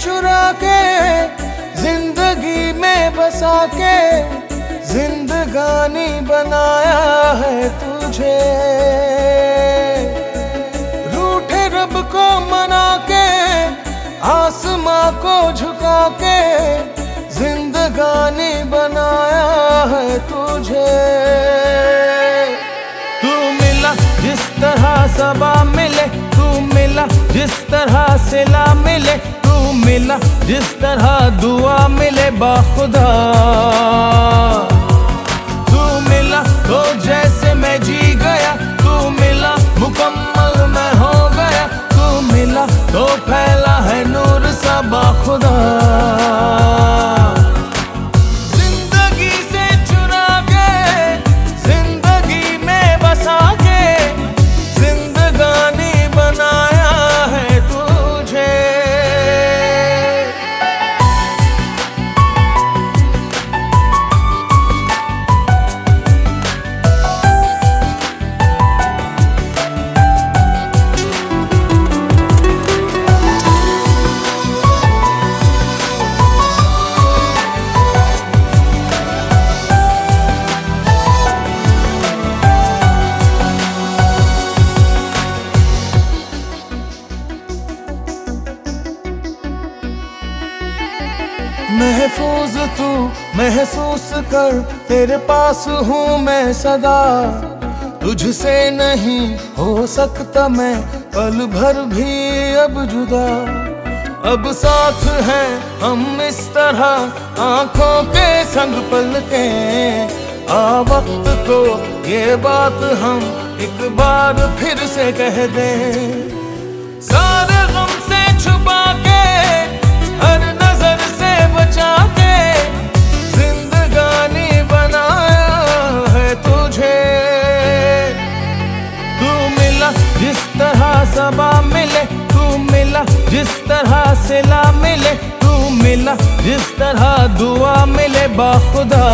चुरा के ज़िंदगी में बसा के जिंदगानी बनाया है तुझे। रूठे रब को मना के, आसमां को झुका के जिंदगानी बनाया है तुझे। तू मिला जिस तरह सबा मिला, जिस तरह सिला मिले तू मिला, जिस तरह दुआ मिले बाखुदा। तू मिला तो जैसे मैं जी महफूज तू महसूस कर, तेरे पास हूँ मैं सदा। तुझसे नहीं हो सकता मैं, पल भर भी अब जुदा। अब साथ हैं हम इस तरह, आँखों के संग पल के आ वक्त को ये बात हम एक बार फिर से कह दें। सारे गम से छुपा के हर जिस तरह सबा मिले, तू मिला। जिस तरह सिला मिले, तू मिला। जिस तरह दुआ मिले, बाखुदा।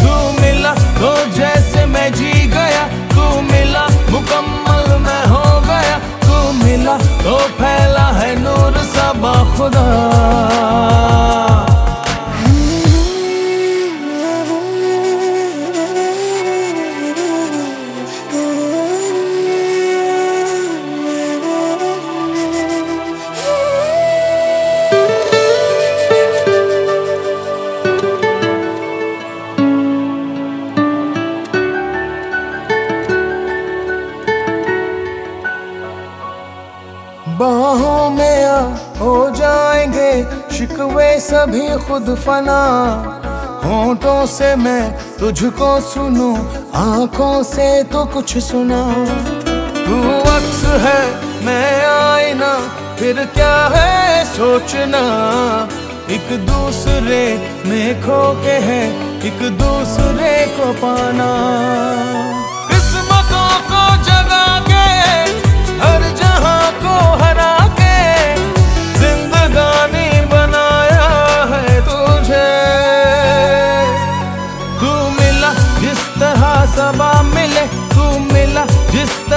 तू मिला तो जैसे मैं जी गया। तू मिला, मुकम्मल मैं हो गया। तू मिला तो फैला है नूर सा बाखुदा बाहों में आ हो जाएँगे शिकवे सभी खुद फना। होठों से मैं तुझको सुनूं, आँखों से तो कुछ सुना। तू अक्स है, मैं आईना, फिर क्या है सोचना? एक दूसरे में खो के है, एक दूसरे को पाना।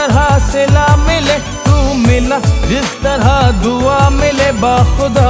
तरह सिला मिले तू मिला जिस तरह दुआ मिले बाखुदा